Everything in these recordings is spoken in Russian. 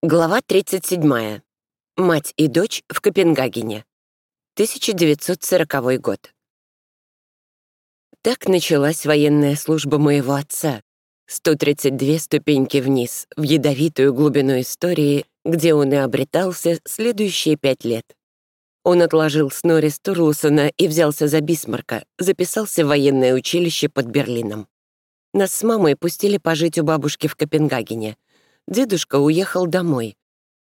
Глава 37. Мать и дочь в Копенгагене. 1940 год. Так началась военная служба моего отца. 132 ступеньки вниз, в ядовитую глубину истории, где он и обретался следующие пять лет. Он отложил Снори Стурлусона и взялся за Бисмарка, записался в военное училище под Берлином. Нас с мамой пустили пожить у бабушки в Копенгагене — дедушка уехал домой.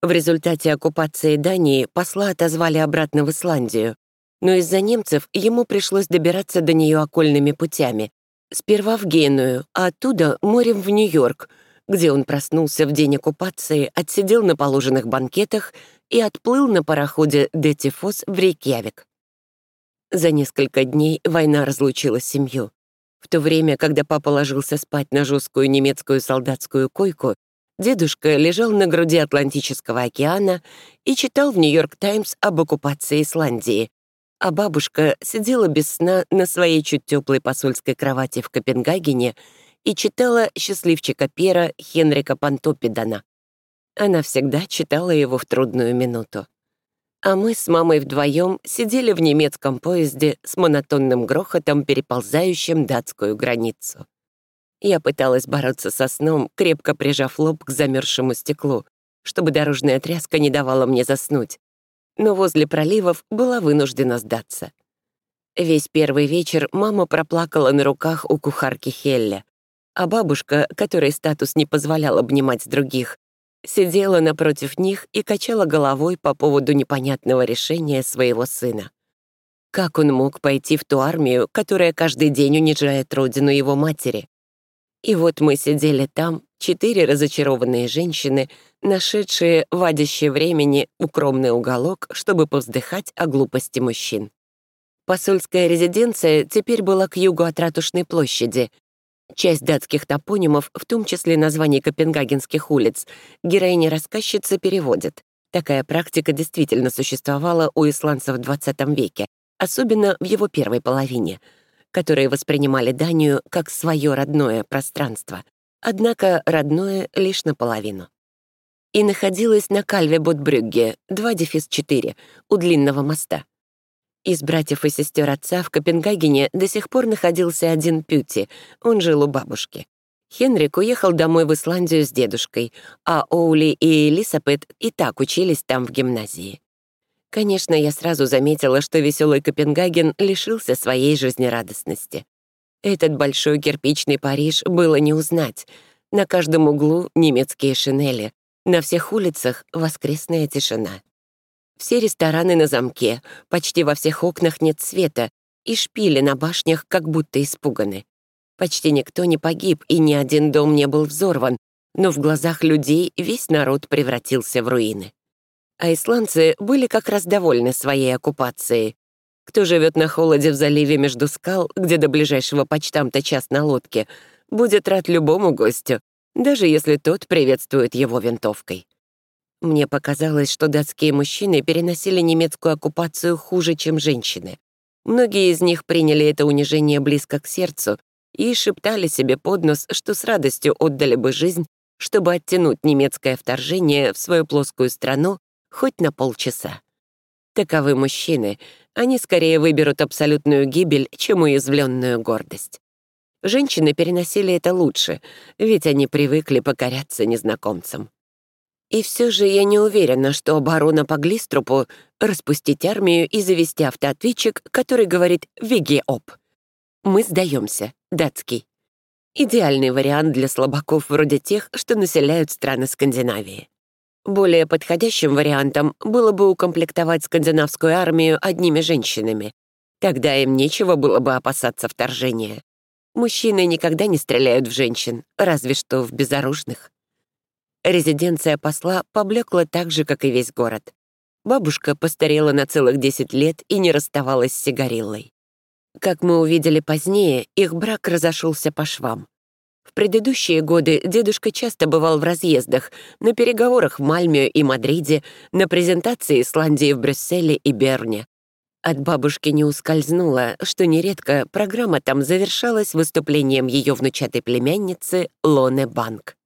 В результате оккупации Дании посла отозвали обратно в Исландию, но из-за немцев ему пришлось добираться до нее окольными путями. Сперва в Геную, а оттуда морем в Нью-Йорк, где он проснулся в день оккупации, отсидел на положенных банкетах и отплыл на пароходе Детифос в Рейкьявик. За несколько дней война разлучила семью. В то время, когда папа ложился спать на жесткую немецкую солдатскую койку, Дедушка лежал на груди Атлантического океана и читал в «Нью-Йорк Таймс» об оккупации Исландии, а бабушка сидела без сна на своей чуть теплой посольской кровати в Копенгагене и читала «Счастливчика Пера» Хенрика Пантопидана. Она всегда читала его в трудную минуту. А мы с мамой вдвоем сидели в немецком поезде с монотонным грохотом, переползающим датскую границу. Я пыталась бороться со сном, крепко прижав лоб к замерзшему стеклу, чтобы дорожная тряска не давала мне заснуть. Но возле проливов была вынуждена сдаться. Весь первый вечер мама проплакала на руках у кухарки Хелля, а бабушка, которой статус не позволял обнимать других, сидела напротив них и качала головой по поводу непонятного решения своего сына. Как он мог пойти в ту армию, которая каждый день унижает родину его матери? И вот мы сидели там, четыре разочарованные женщины, нашедшие вадящее времени укромный уголок, чтобы повздыхать о глупости мужчин. Посольская резиденция теперь была к югу от Ратушной площади. Часть датских топонимов, в том числе названий копенгагенских улиц, героиня-рассказчица переводит. Такая практика действительно существовала у исландцев в XX веке, особенно в его первой половине — которые воспринимали Данию как свое родное пространство, однако родное лишь наполовину. И находилась на Кальве Ботбрюгге, 2 дефис 4, у длинного моста. Из братьев и сестер отца в Копенгагене до сих пор находился один Пюти, он жил у бабушки. Хенрик уехал домой в Исландию с дедушкой, а Оули и Элисапет и так учились там в гимназии. Конечно, я сразу заметила, что веселый Копенгаген лишился своей жизнерадостности. Этот большой кирпичный Париж было не узнать. На каждом углу немецкие шинели, на всех улицах воскресная тишина. Все рестораны на замке, почти во всех окнах нет света, и шпили на башнях как будто испуганы. Почти никто не погиб, и ни один дом не был взорван, но в глазах людей весь народ превратился в руины. А исландцы были как раз довольны своей оккупацией. Кто живет на холоде в заливе между скал, где до ближайшего почтамта час на лодке, будет рад любому гостю, даже если тот приветствует его винтовкой. Мне показалось, что датские мужчины переносили немецкую оккупацию хуже, чем женщины. Многие из них приняли это унижение близко к сердцу и шептали себе под нос, что с радостью отдали бы жизнь, чтобы оттянуть немецкое вторжение в свою плоскую страну хоть на полчаса. Таковы мужчины, они скорее выберут абсолютную гибель, чем уязвленную гордость. Женщины переносили это лучше, ведь они привыкли покоряться незнакомцам. И все же я не уверена, что барона по Глиструпу распустить армию и завести автоответчик, который говорит «Веги-оп». Мы сдаемся, датский. Идеальный вариант для слабаков вроде тех, что населяют страны Скандинавии. Более подходящим вариантом было бы укомплектовать скандинавскую армию одними женщинами. Тогда им нечего было бы опасаться вторжения. Мужчины никогда не стреляют в женщин, разве что в безоружных. Резиденция посла поблекла так же, как и весь город. Бабушка постарела на целых 10 лет и не расставалась с сигариллой. Как мы увидели позднее, их брак разошелся по швам. В предыдущие годы дедушка часто бывал в разъездах, на переговорах в Мальме и Мадриде, на презентации Исландии в Брюсселе и Берне. От бабушки не ускользнуло, что нередко программа там завершалась выступлением ее внучатой племянницы Лоне Банк.